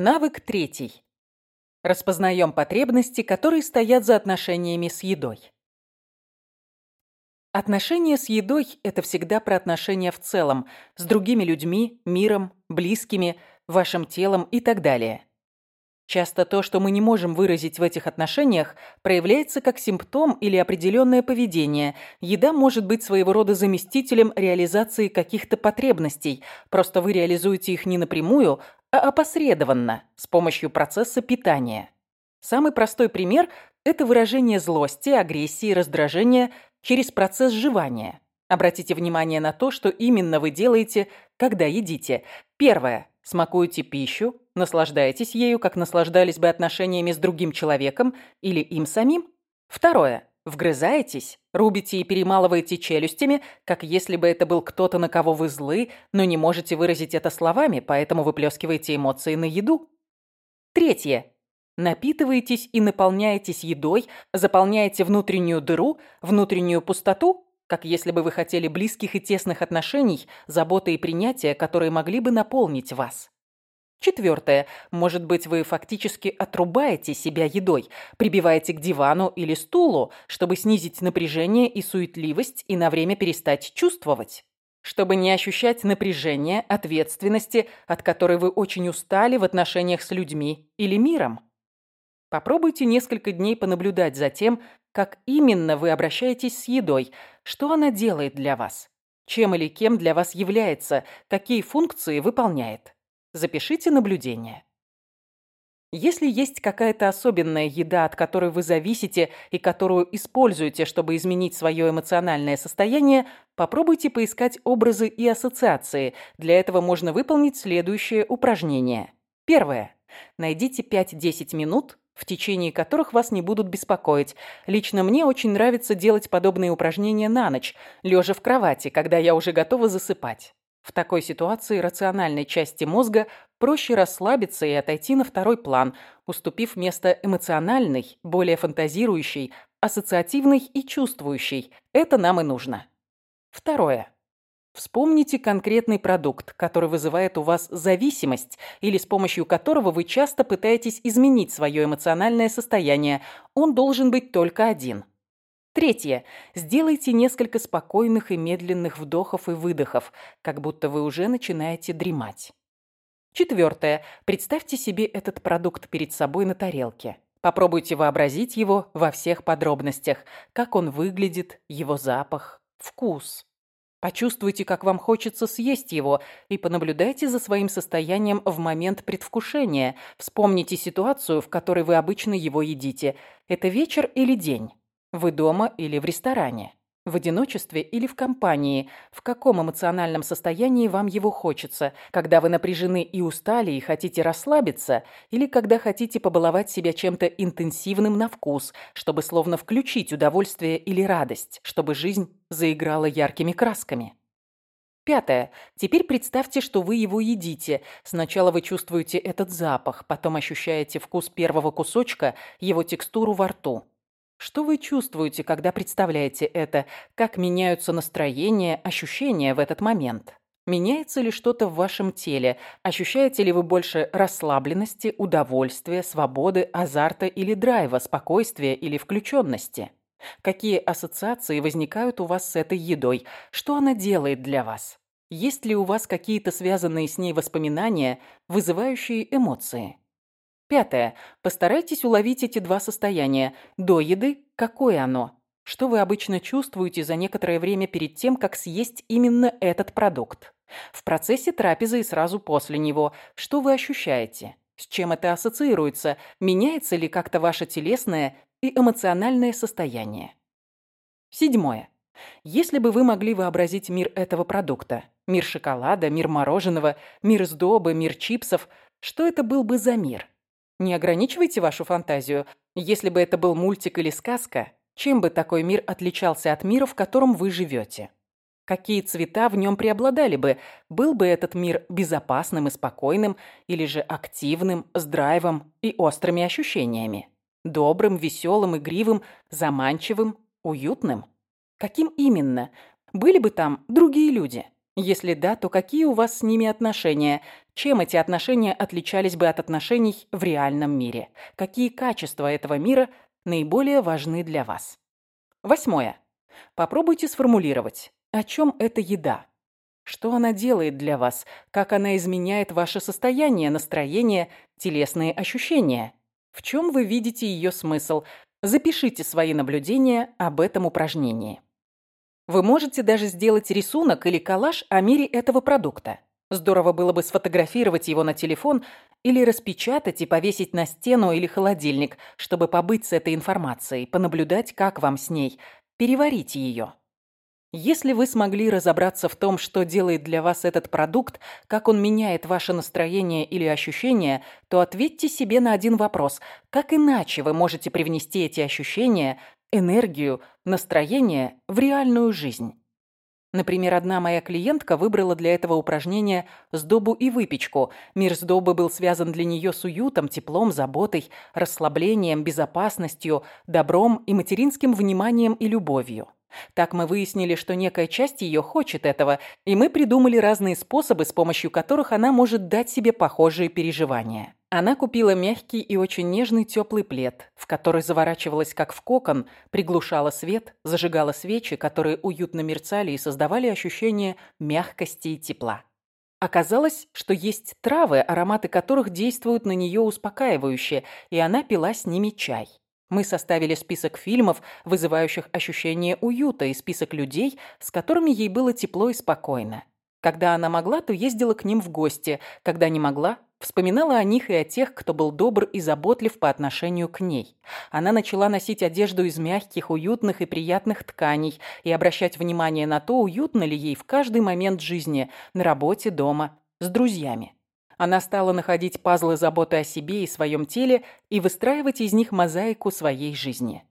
Навык третий. Распознаем потребности, которые стоят за отношениями с едой. Отношения с едой – это всегда про отношения в целом, с другими людьми, миром, близкими, вашим телом и так далее. Часто то, что мы не можем выразить в этих отношениях, проявляется как симптом или определенное поведение. Еда может быть своего рода заместителем реализации каких-то потребностей, просто вы реализуете их не напрямую, а опосредованно, с помощью процесса питания. Самый простой пример – это выражение злости, агрессии, раздражения через процесс жевания. Обратите внимание на то, что именно вы делаете, когда едите. Первое. Смакуете пищу, наслаждаетесь ею, как наслаждались бы отношениями с другим человеком или им самим. Второе. Вгрызаетесь, рубите и перемалываете челюстями, как если бы это был кто-то, на кого вы злы, но не можете выразить это словами, поэтому выплескиваете эмоции на еду. Третье. Напитываетесь и наполняетесь едой, заполняете внутреннюю дыру, внутреннюю пустоту, как если бы вы хотели близких и тесных отношений, заботы и принятия, которые могли бы наполнить вас. Четвертое. Может быть, вы фактически отрубаете себя едой, прибиваете к дивану или стулу, чтобы снизить напряжение и суетливость и на время перестать чувствовать. Чтобы не ощущать напряжения, ответственности, от которой вы очень устали в отношениях с людьми или миром. Попробуйте несколько дней понаблюдать за тем, как именно вы обращаетесь с едой, что она делает для вас, чем или кем для вас является, какие функции выполняет. Запишите наблюдение. Если есть какая-то особенная еда, от которой вы зависите и которую используете, чтобы изменить свое эмоциональное состояние, попробуйте поискать образы и ассоциации. Для этого можно выполнить следующее упражнение. Первое. Найдите 5-10 минут, в течение которых вас не будут беспокоить. Лично мне очень нравится делать подобные упражнения на ночь, лежа в кровати, когда я уже готова засыпать. В такой ситуации рациональной части мозга проще расслабиться и отойти на второй план, уступив место эмоциональной, более фантазирующей, ассоциативной и чувствующей. Это нам и нужно. Второе. Вспомните конкретный продукт, который вызывает у вас зависимость или с помощью которого вы часто пытаетесь изменить свое эмоциональное состояние. Он должен быть только один. Третье. Сделайте несколько спокойных и медленных вдохов и выдохов, как будто вы уже начинаете дремать. Четвертое. Представьте себе этот продукт перед собой на тарелке. Попробуйте вообразить его во всех подробностях, как он выглядит, его запах, вкус. Почувствуйте, как вам хочется съесть его, и понаблюдайте за своим состоянием в момент предвкушения. Вспомните ситуацию, в которой вы обычно его едите. Это вечер или день? Вы дома или в ресторане? В одиночестве или в компании? В каком эмоциональном состоянии вам его хочется? Когда вы напряжены и устали и хотите расслабиться? Или когда хотите побаловать себя чем-то интенсивным на вкус, чтобы словно включить удовольствие или радость, чтобы жизнь заиграла яркими красками? Пятое. Теперь представьте, что вы его едите. Сначала вы чувствуете этот запах, потом ощущаете вкус первого кусочка, его текстуру во рту. Что вы чувствуете, когда представляете это? Как меняются настроения, ощущения в этот момент? Меняется ли что-то в вашем теле? Ощущаете ли вы больше расслабленности, удовольствия, свободы, азарта или драйва, спокойствия или включенности? Какие ассоциации возникают у вас с этой едой? Что она делает для вас? Есть ли у вас какие-то связанные с ней воспоминания, вызывающие эмоции? Пятое. Постарайтесь уловить эти два состояния. До еды – какое оно? Что вы обычно чувствуете за некоторое время перед тем, как съесть именно этот продукт? В процессе трапезы и сразу после него. Что вы ощущаете? С чем это ассоциируется? Меняется ли как-то ваше телесное и эмоциональное состояние? Седьмое. Если бы вы могли вообразить мир этого продукта, мир шоколада, мир мороженого, мир сдобы, мир чипсов, что это был бы за мир? Не ограничивайте вашу фантазию. Если бы это был мультик или сказка, чем бы такой мир отличался от мира, в котором вы живете? Какие цвета в нем преобладали бы? Был бы этот мир безопасным и спокойным, или же активным, с драйвом и острыми ощущениями? Добрым, веселым, игривым, заманчивым, уютным? Каким именно? Были бы там другие люди? Если да, то какие у вас с ними отношения? Чем эти отношения отличались бы от отношений в реальном мире, какие качества этого мира наиболее важны для вас. Восьмое. Попробуйте сформулировать, о чем эта еда. Что она делает для вас, как она изменяет ваше состояние, настроение, телесные ощущения. В чем вы видите ее смысл? Запишите свои наблюдения об этом упражнении. Вы можете даже сделать рисунок или коллаж о мире этого продукта. Здорово было бы сфотографировать его на телефон или распечатать и повесить на стену или холодильник, чтобы побыть с этой информацией, понаблюдать, как вам с ней, переварить ее. Если вы смогли разобраться в том, что делает для вас этот продукт, как он меняет ваше настроение или ощущения, то ответьте себе на один вопрос. Как иначе вы можете привнести эти ощущения, энергию, настроение в реальную жизнь? Например, одна моя клиентка выбрала для этого упражнения сдобу и выпечку. Мир сдобы был связан для нее с уютом, теплом, заботой, расслаблением, безопасностью, добром и материнским вниманием и любовью. Так мы выяснили, что некая часть ее хочет этого, и мы придумали разные способы, с помощью которых она может дать себе похожие переживания. Она купила мягкий и очень нежный теплый плед, в который заворачивалась как в кокон, приглушала свет, зажигала свечи, которые уютно мерцали и создавали ощущение мягкости и тепла. Оказалось, что есть травы, ароматы которых действуют на нее успокаивающе, и она пила с ними чай. Мы составили список фильмов, вызывающих ощущение уюта, и список людей, с которыми ей было тепло и спокойно. Когда она могла, то ездила к ним в гости. Когда не могла, вспоминала о них и о тех, кто был добр и заботлив по отношению к ней. Она начала носить одежду из мягких, уютных и приятных тканей и обращать внимание на то, уютно ли ей в каждый момент жизни, на работе, дома, с друзьями. Она стала находить пазлы заботы о себе и своем теле и выстраивать из них мозаику своей жизни.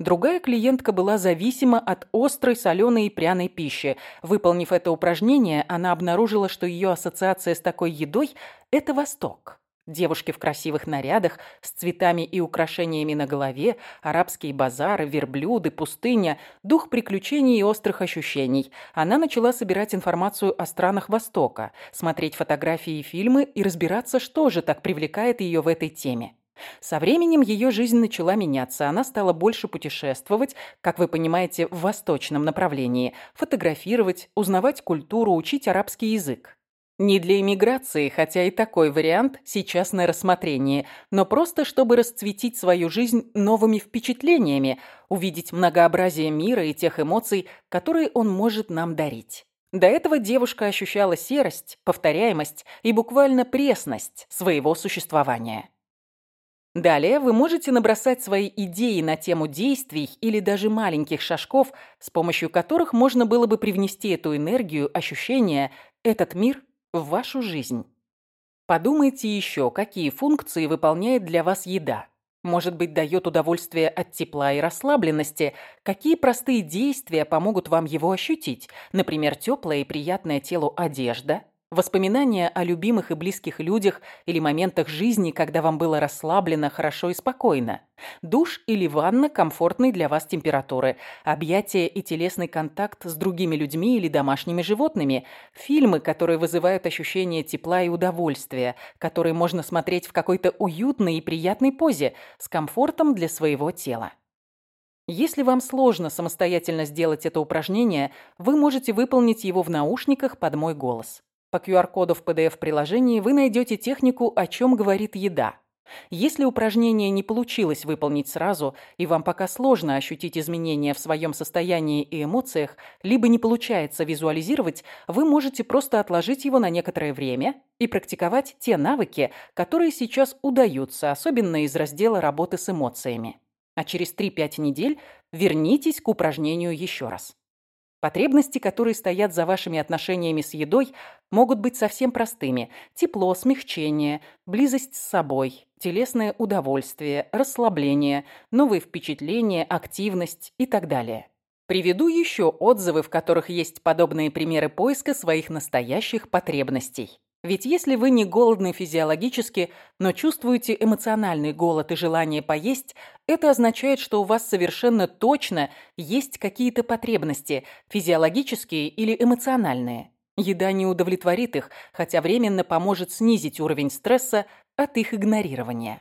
Другая клиентка была зависима от острой, соленой и пряной пищи. Выполнив это упражнение, она обнаружила, что ее ассоциация с такой едой – это Восток. Девушки в красивых нарядах, с цветами и украшениями на голове, арабские базары, верблюды, пустыня, дух приключений и острых ощущений. Она начала собирать информацию о странах Востока, смотреть фотографии и фильмы и разбираться, что же так привлекает ее в этой теме. Со временем ее жизнь начала меняться, она стала больше путешествовать, как вы понимаете, в восточном направлении, фотографировать, узнавать культуру, учить арабский язык. Не для иммиграции, хотя и такой вариант сейчас на рассмотрении, но просто чтобы расцветить свою жизнь новыми впечатлениями, увидеть многообразие мира и тех эмоций, которые он может нам дарить. До этого девушка ощущала серость, повторяемость и буквально пресность своего существования. Далее вы можете набросать свои идеи на тему действий или даже маленьких шажков, с помощью которых можно было бы привнести эту энергию, ощущения, этот мир в вашу жизнь. Подумайте еще, какие функции выполняет для вас еда. Может быть, дает удовольствие от тепла и расслабленности. Какие простые действия помогут вам его ощутить? Например, теплая и приятная телу одежда – Воспоминания о любимых и близких людях или моментах жизни, когда вам было расслаблено, хорошо и спокойно. Душ или ванна комфортной для вас температуры. Объятия и телесный контакт с другими людьми или домашними животными. Фильмы, которые вызывают ощущение тепла и удовольствия, которые можно смотреть в какой-то уютной и приятной позе, с комфортом для своего тела. Если вам сложно самостоятельно сделать это упражнение, вы можете выполнить его в наушниках под мой голос. По QR-коду в PDF-приложении вы найдете технику «О чем говорит еда». Если упражнение не получилось выполнить сразу, и вам пока сложно ощутить изменения в своем состоянии и эмоциях, либо не получается визуализировать, вы можете просто отложить его на некоторое время и практиковать те навыки, которые сейчас удаются, особенно из раздела работы с эмоциями. А через 3-5 недель вернитесь к упражнению еще раз. Потребности, которые стоят за вашими отношениями с едой, могут быть совсем простыми. Тепло, смягчение, близость с собой, телесное удовольствие, расслабление, новые впечатления, активность и так далее. Приведу еще отзывы, в которых есть подобные примеры поиска своих настоящих потребностей. Ведь если вы не голодны физиологически, но чувствуете эмоциональный голод и желание поесть, это означает, что у вас совершенно точно есть какие-то потребности, физиологические или эмоциональные. Еда не удовлетворит их, хотя временно поможет снизить уровень стресса от их игнорирования.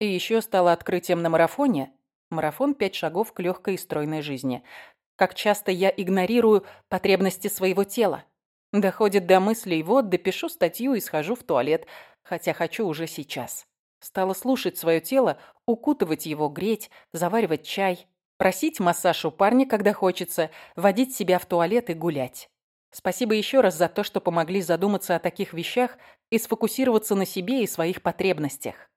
И еще стало открытием на марафоне. Марафон «Пять шагов к легкой и стройной жизни». Как часто я игнорирую потребности своего тела. Доходит до мыслей, вот, допишу статью и схожу в туалет, хотя хочу уже сейчас. Стала слушать свое тело, укутывать его, греть, заваривать чай, просить массаж у парня, когда хочется, водить себя в туалет и гулять. Спасибо еще раз за то, что помогли задуматься о таких вещах и сфокусироваться на себе и своих потребностях.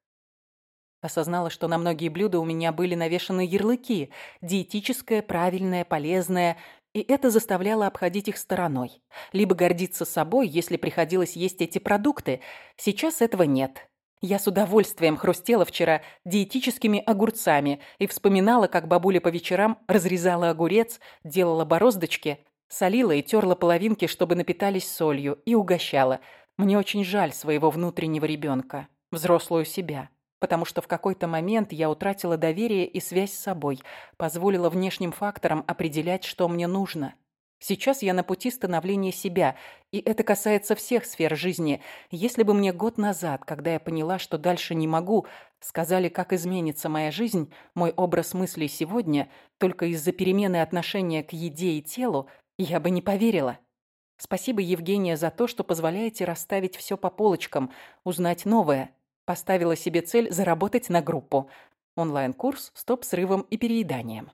Осознала, что на многие блюда у меня были навешаны ярлыки «диетическое», «правильное», «полезное», и это заставляло обходить их стороной. Либо гордиться собой, если приходилось есть эти продукты. Сейчас этого нет. Я с удовольствием хрустела вчера диетическими огурцами и вспоминала, как бабуля по вечерам разрезала огурец, делала бороздочки, солила и терла половинки, чтобы напитались солью, и угощала. Мне очень жаль своего внутреннего ребенка, взрослую себя потому что в какой-то момент я утратила доверие и связь с собой, позволила внешним факторам определять, что мне нужно. Сейчас я на пути становления себя, и это касается всех сфер жизни. Если бы мне год назад, когда я поняла, что дальше не могу, сказали, как изменится моя жизнь, мой образ мыслей сегодня, только из-за перемены отношения к еде и телу, я бы не поверила. Спасибо, Евгения, за то, что позволяете расставить все по полочкам, узнать новое. Поставила себе цель заработать на группу. Онлайн-курс «Стоп срывом и перееданием».